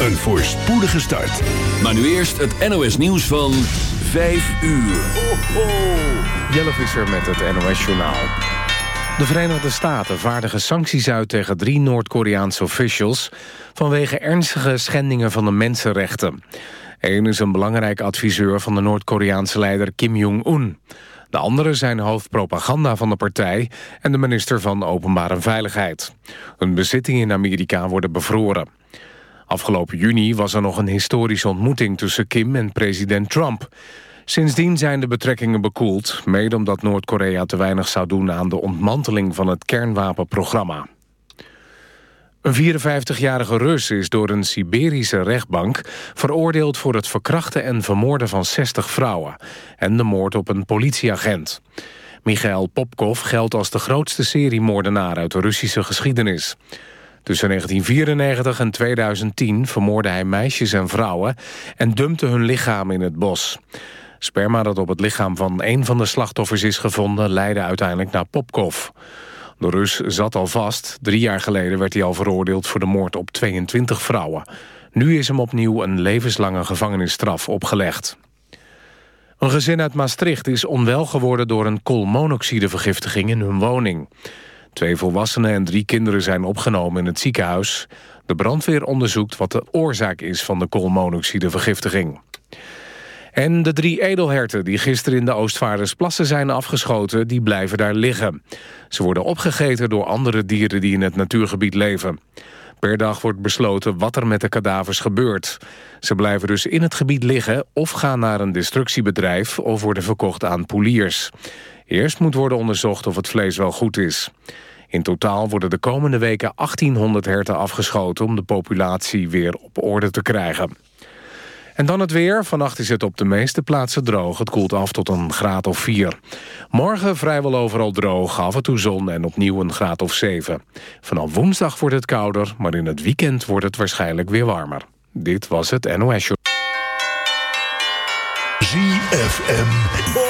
Een voorspoedige start. Maar nu eerst het NOS nieuws van 5 uur. Ho, ho. Jelle Visser met het NOS-journaal. De Verenigde Staten vaardigen sancties uit tegen drie Noord-Koreaanse officials... vanwege ernstige schendingen van de mensenrechten. Eén is een belangrijk adviseur van de Noord-Koreaanse leider Kim Jong-un. De andere zijn hoofdpropaganda van de partij... en de minister van Openbare Veiligheid. Hun bezittingen in Amerika worden bevroren. Afgelopen juni was er nog een historische ontmoeting tussen Kim en president Trump. Sindsdien zijn de betrekkingen bekoeld... mede omdat Noord-Korea te weinig zou doen aan de ontmanteling van het kernwapenprogramma. Een 54-jarige Rus is door een Siberische rechtbank veroordeeld voor het verkrachten en vermoorden van 60 vrouwen en de moord op een politieagent. Michael Popkov geldt als de grootste seriemoordenaar uit de Russische geschiedenis. Tussen 1994 en 2010 vermoordde hij meisjes en vrouwen... en dumpte hun lichaam in het bos. Sperma dat op het lichaam van een van de slachtoffers is gevonden... leidde uiteindelijk naar Popkov. De Rus zat al vast. Drie jaar geleden werd hij al veroordeeld voor de moord op 22 vrouwen. Nu is hem opnieuw een levenslange gevangenisstraf opgelegd. Een gezin uit Maastricht is onwel geworden door een koolmonoxidevergiftiging in hun woning. Twee volwassenen en drie kinderen zijn opgenomen in het ziekenhuis. De brandweer onderzoekt wat de oorzaak is van de koolmonoxidevergiftiging. En de drie edelherten die gisteren in de Oostvaardersplassen zijn afgeschoten... die blijven daar liggen. Ze worden opgegeten door andere dieren die in het natuurgebied leven. Per dag wordt besloten wat er met de kadavers gebeurt. Ze blijven dus in het gebied liggen of gaan naar een destructiebedrijf... of worden verkocht aan poeliers. Eerst moet worden onderzocht of het vlees wel goed is. In totaal worden de komende weken 1800 herten afgeschoten... om de populatie weer op orde te krijgen. En dan het weer. Vannacht is het op de meeste plaatsen droog. Het koelt af tot een graad of 4. Morgen vrijwel overal droog, af en toe zon en opnieuw een graad of 7. Vanaf woensdag wordt het kouder, maar in het weekend wordt het waarschijnlijk weer warmer. Dit was het NOS Show. ZFM.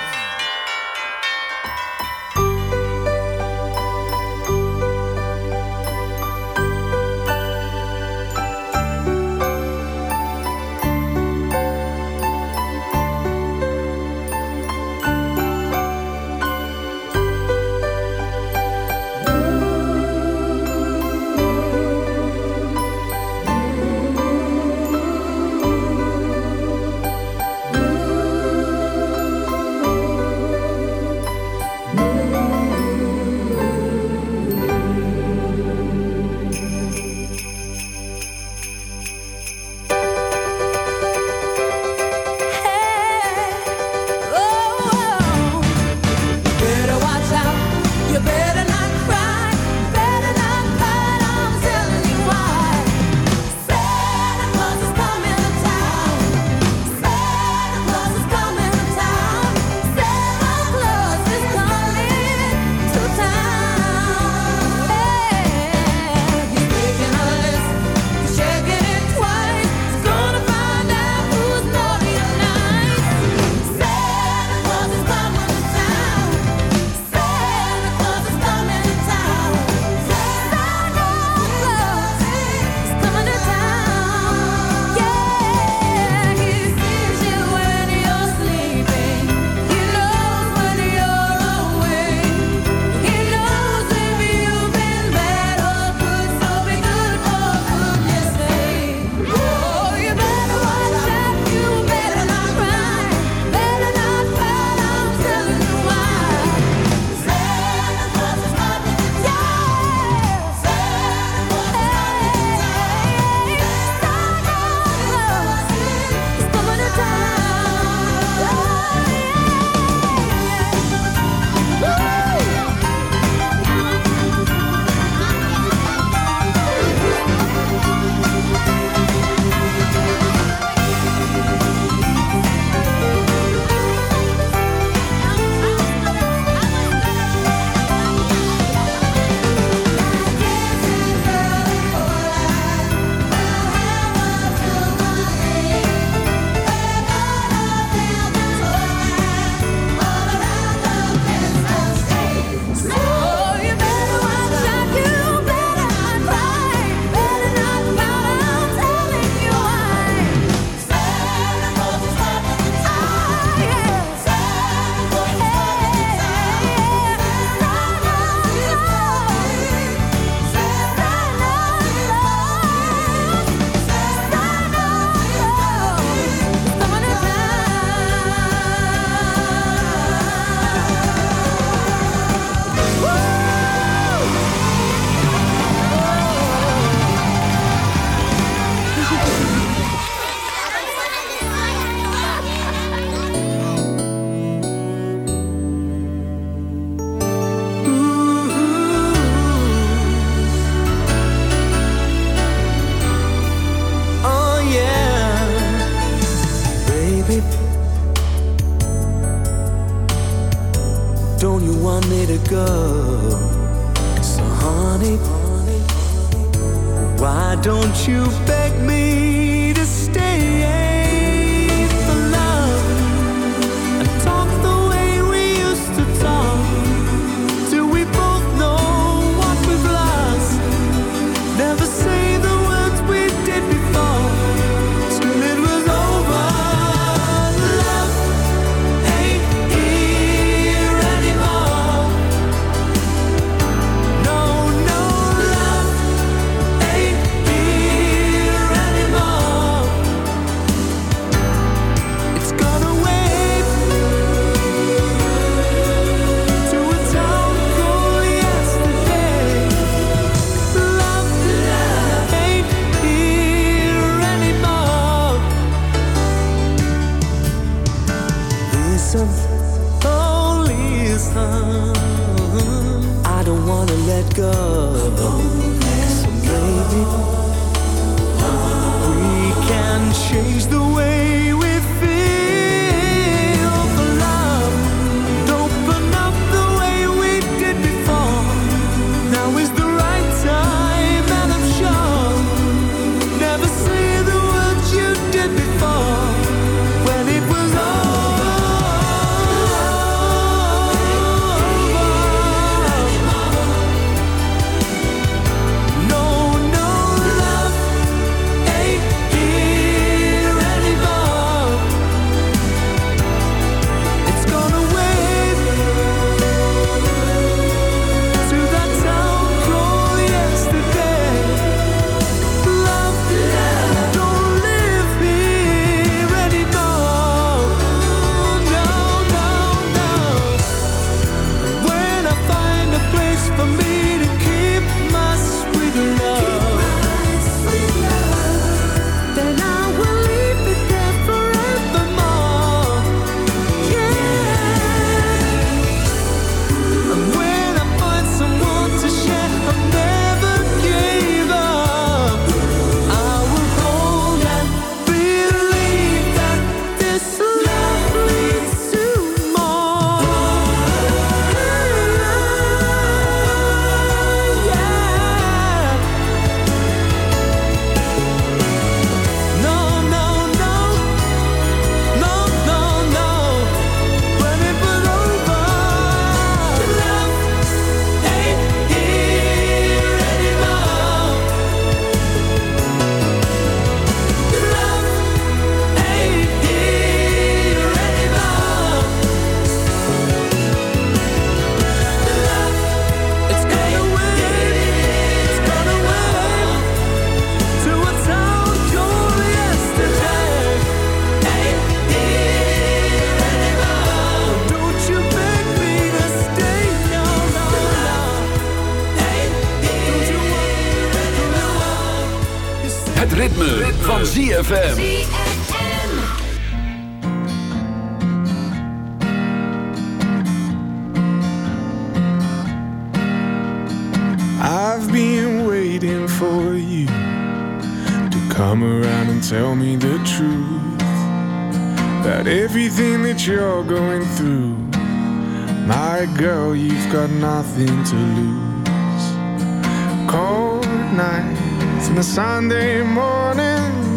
Nothing to lose. Cold nights and a Sunday morning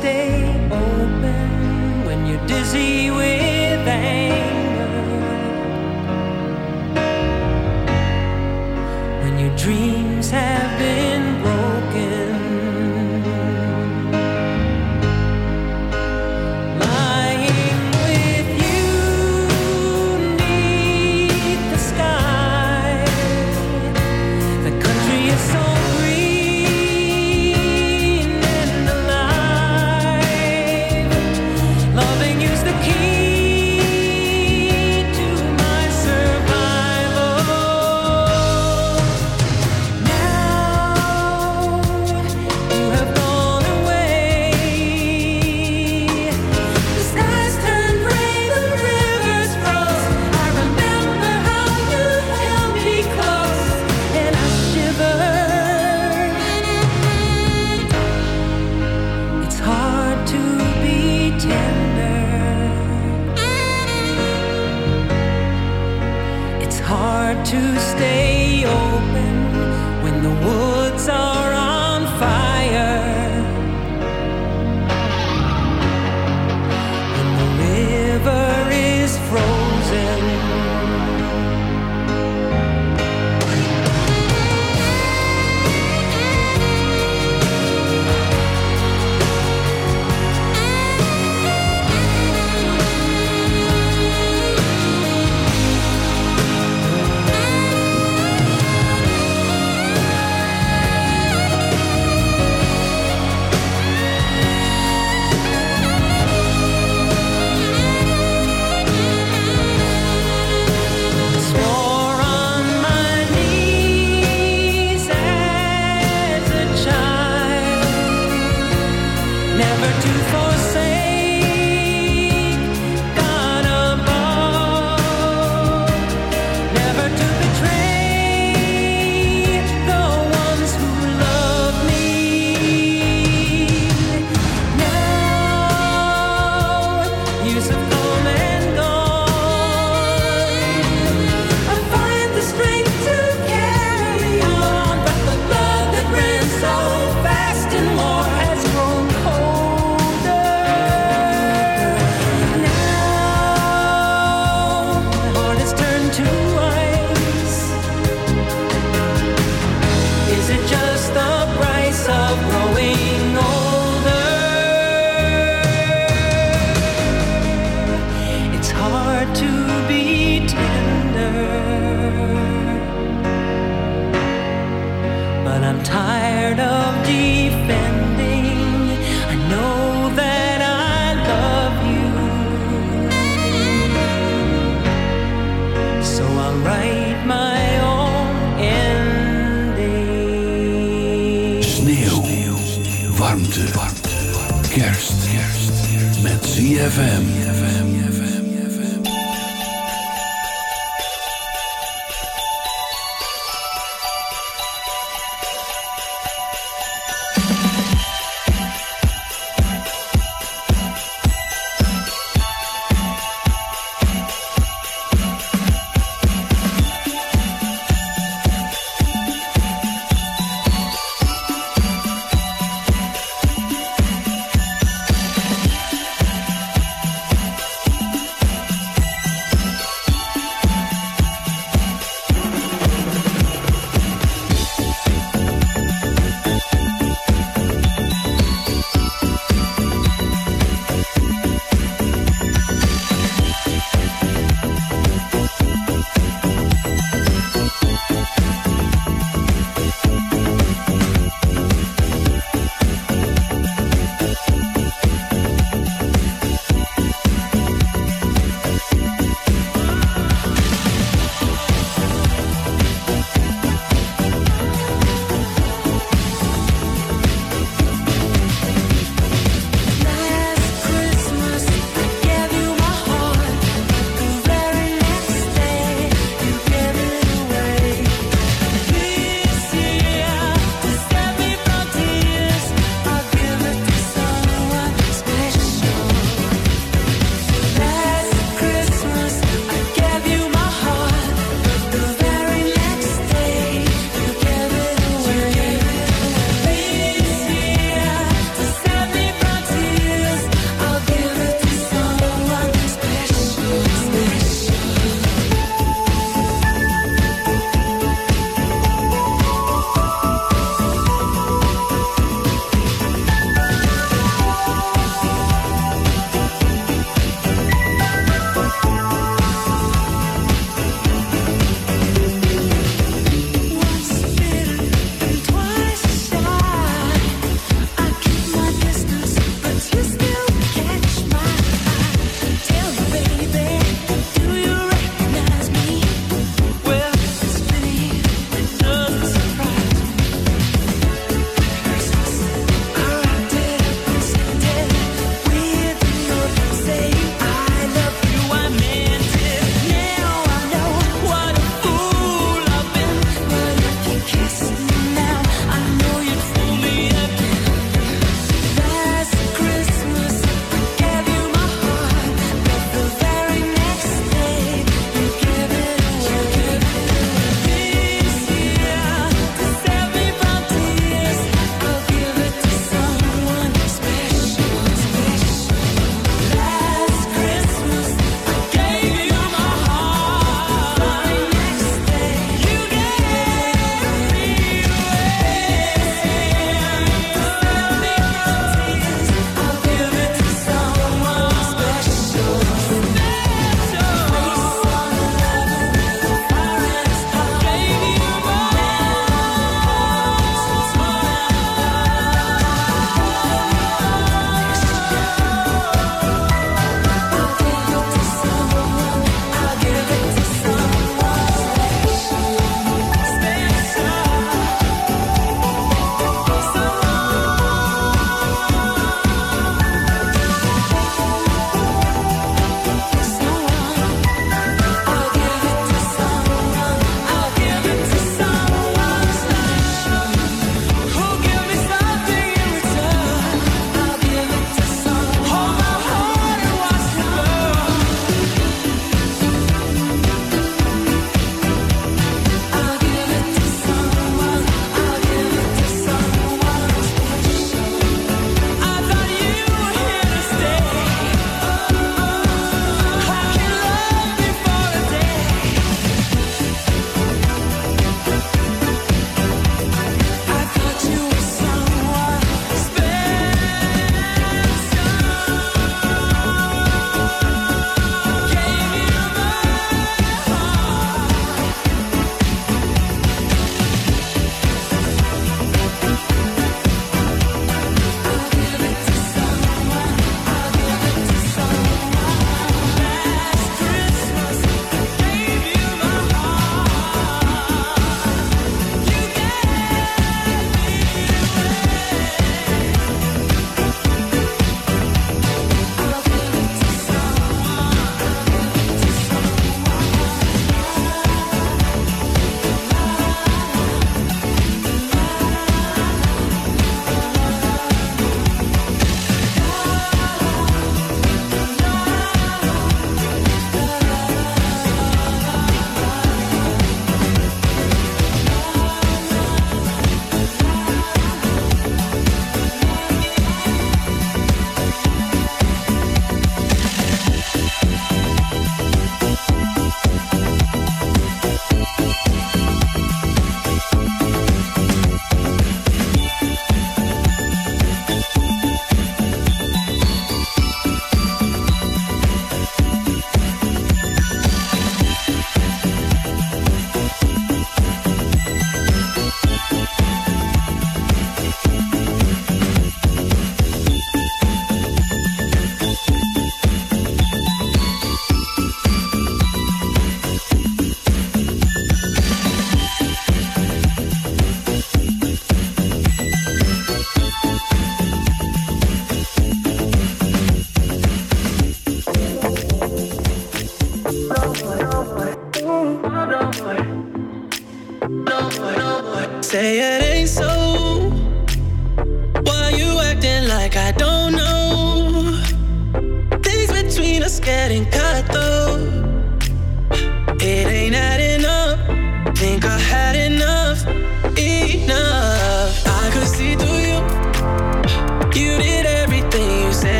stay open when you're dizzy with anger. When your dreams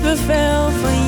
kippenvel van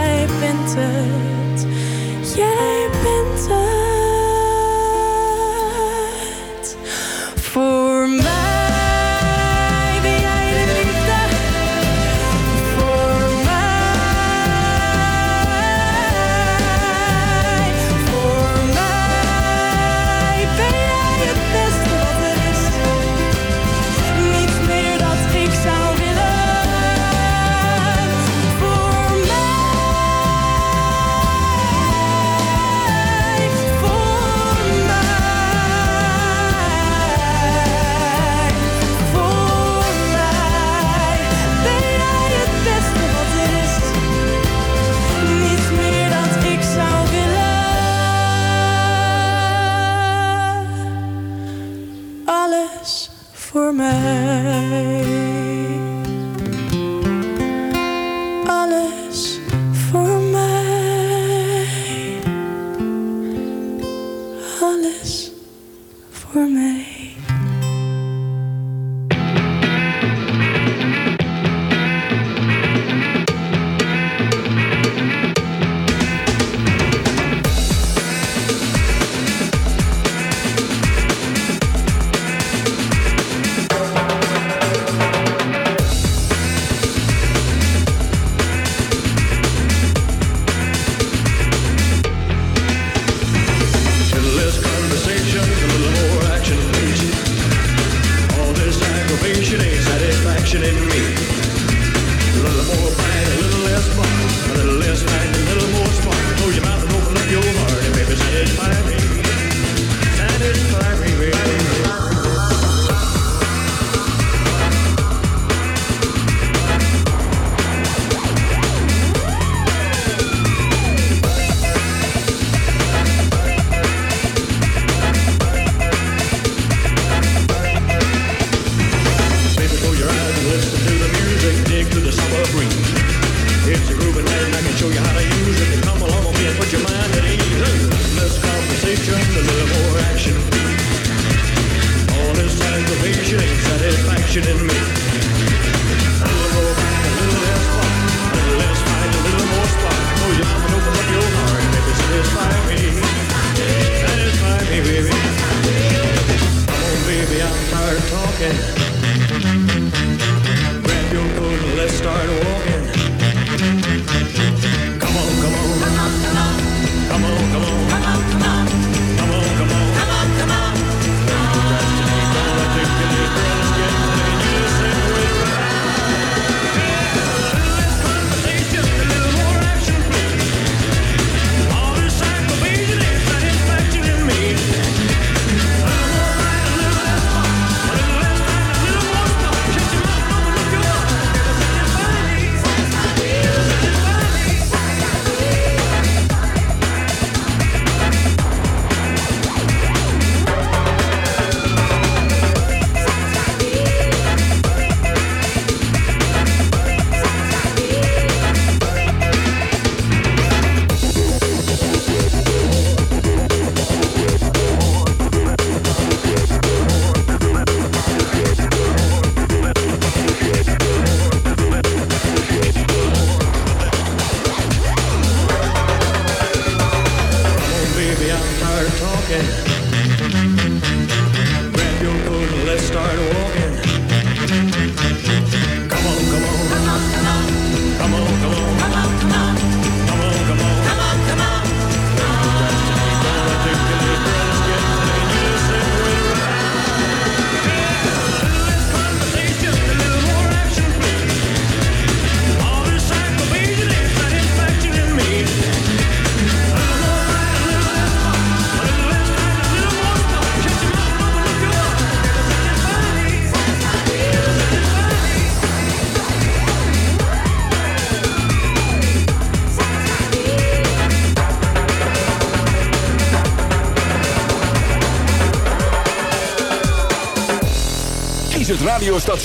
Okay.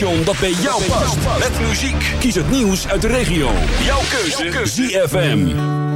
dat ben jou past. Met muziek. Kies het nieuws uit de regio. Jouw keuze. Jouw keuze. ZFM.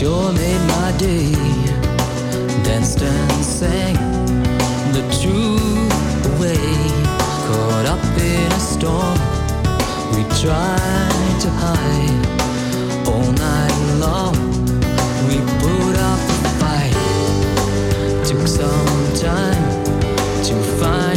sure made my day. Danced and sang the truth away. Caught up in a storm, we tried to hide all night long. We put up a fight. Took some time to find.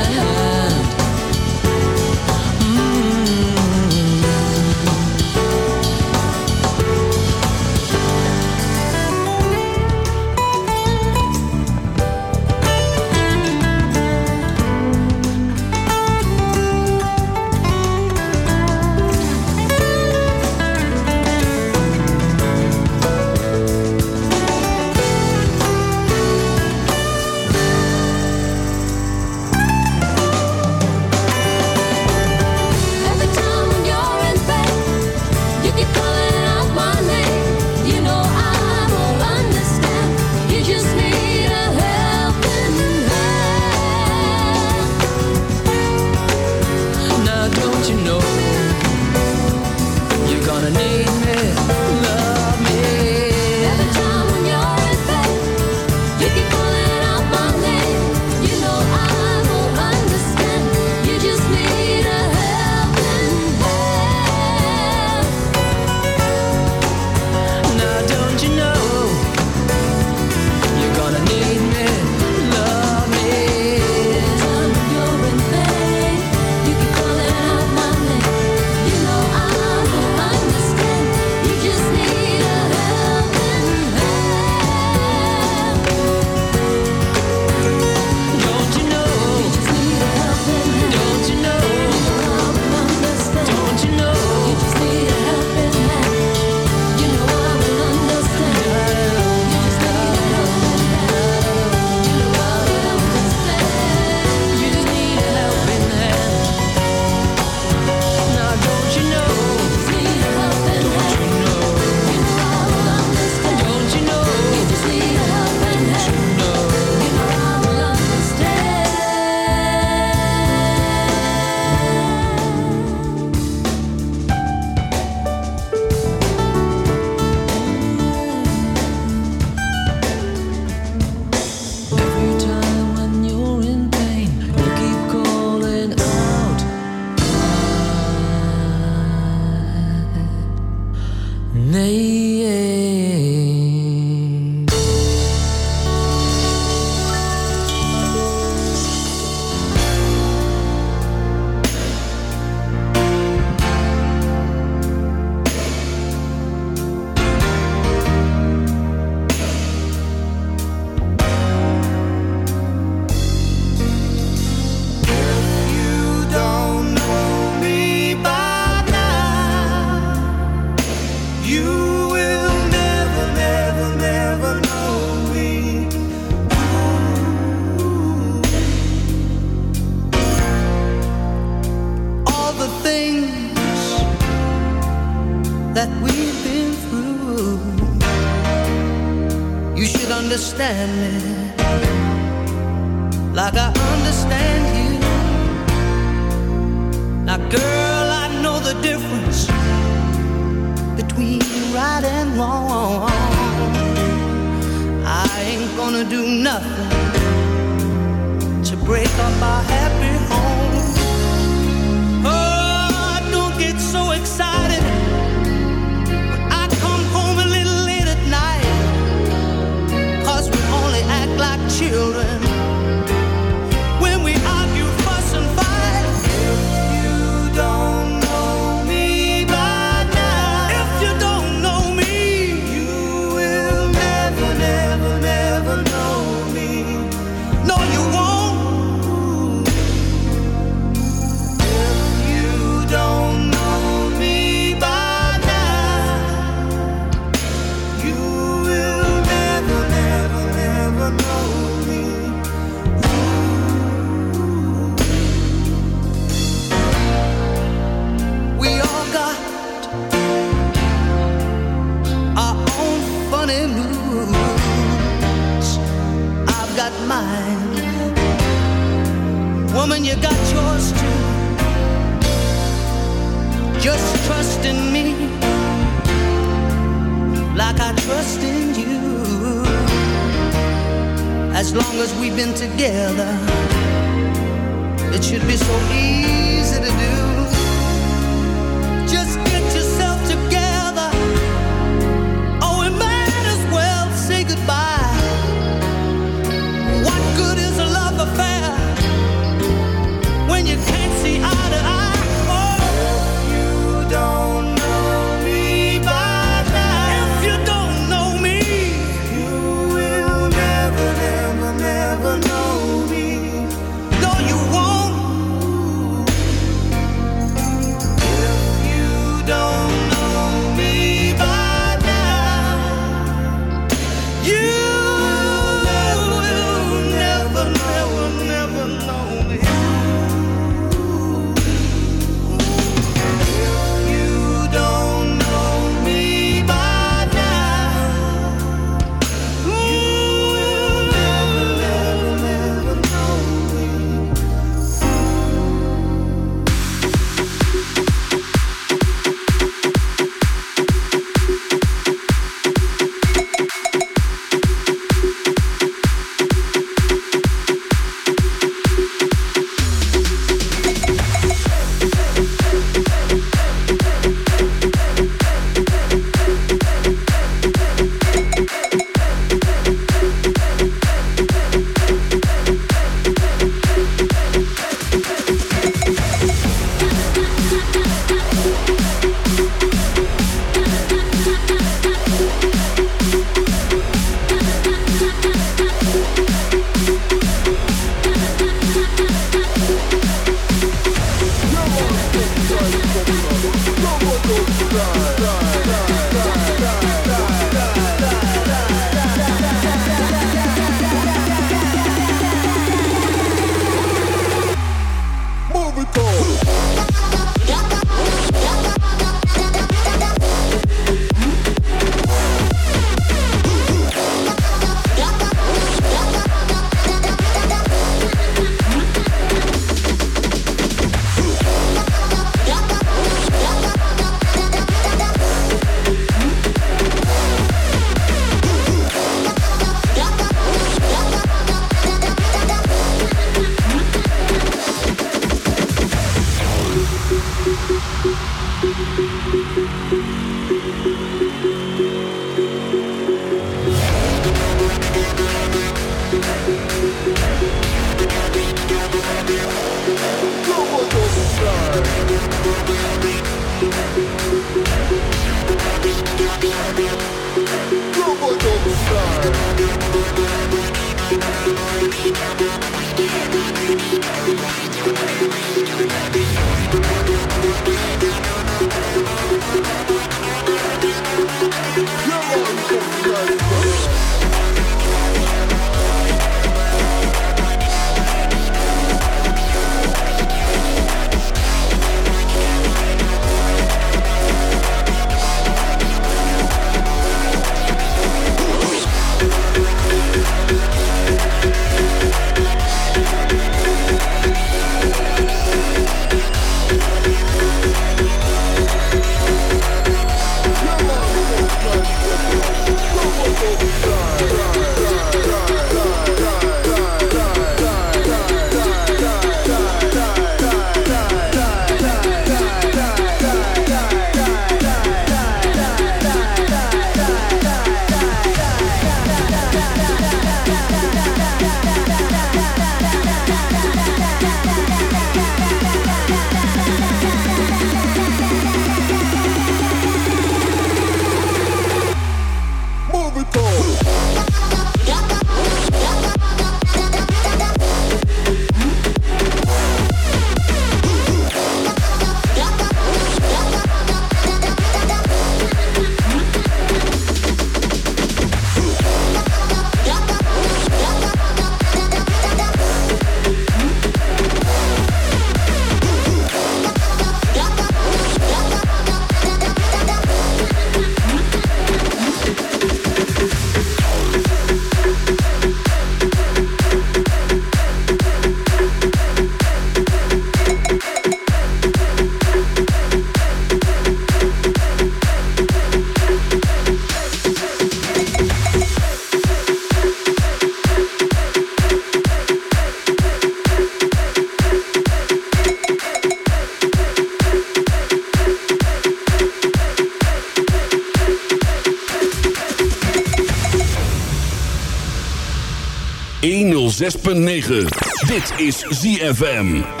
106.9. Dit is ZFM.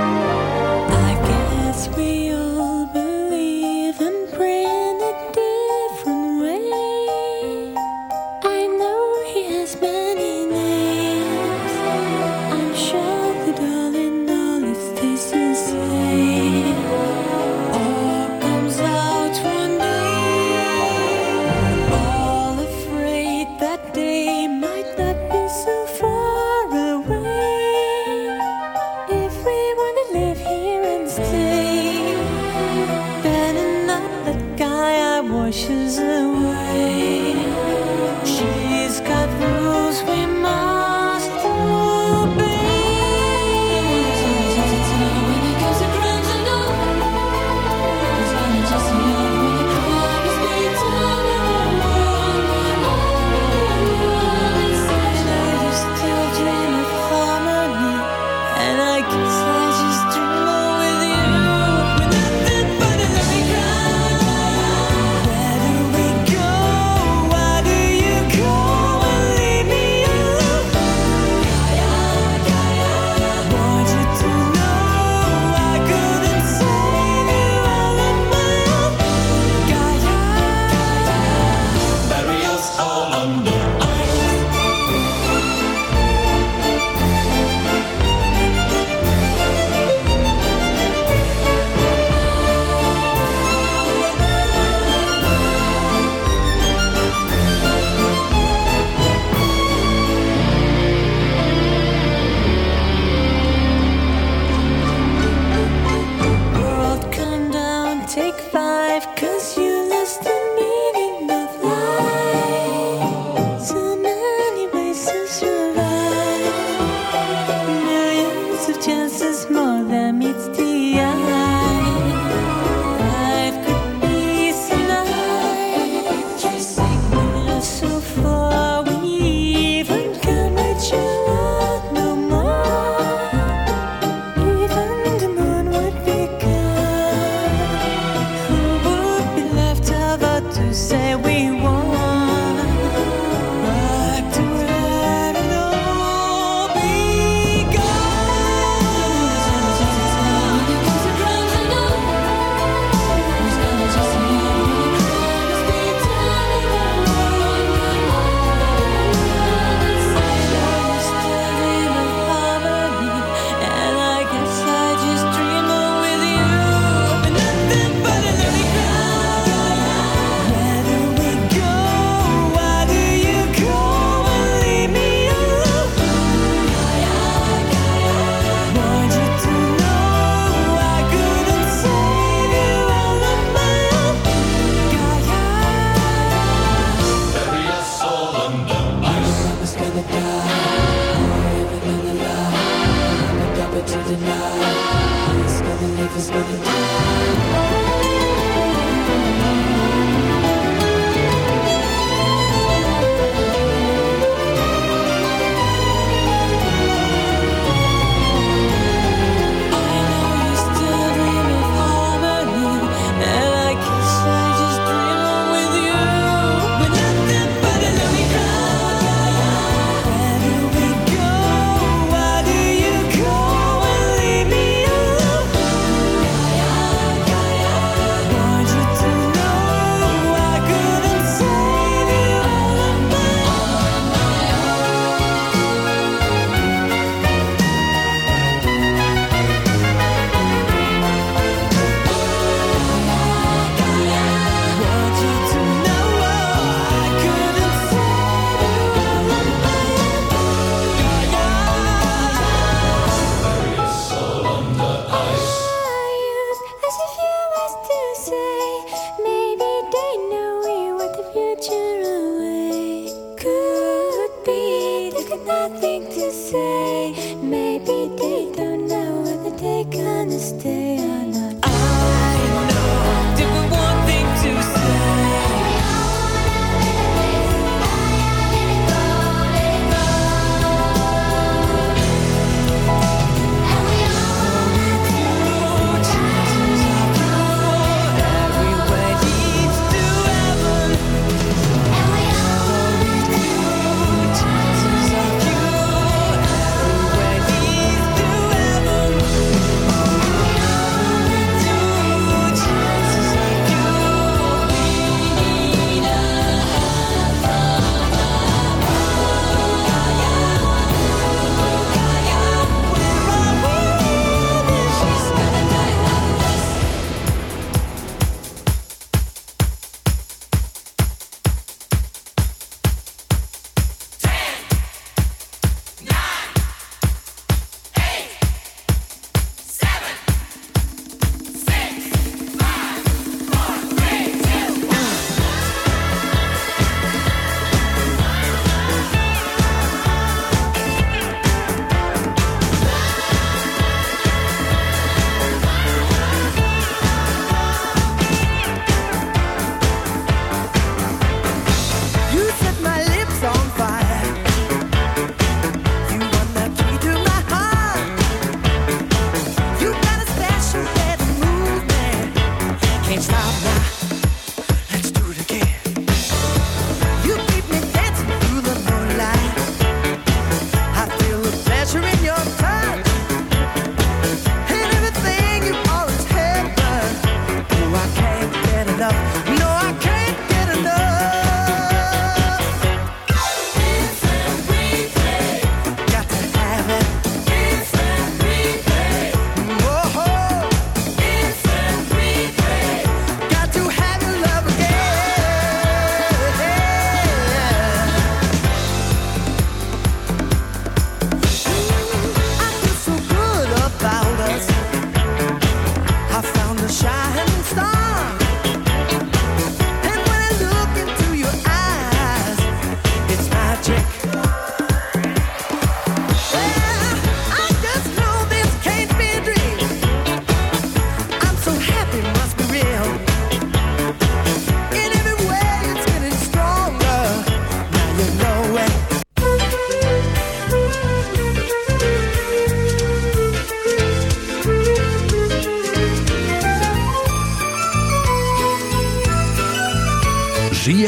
take five, cause you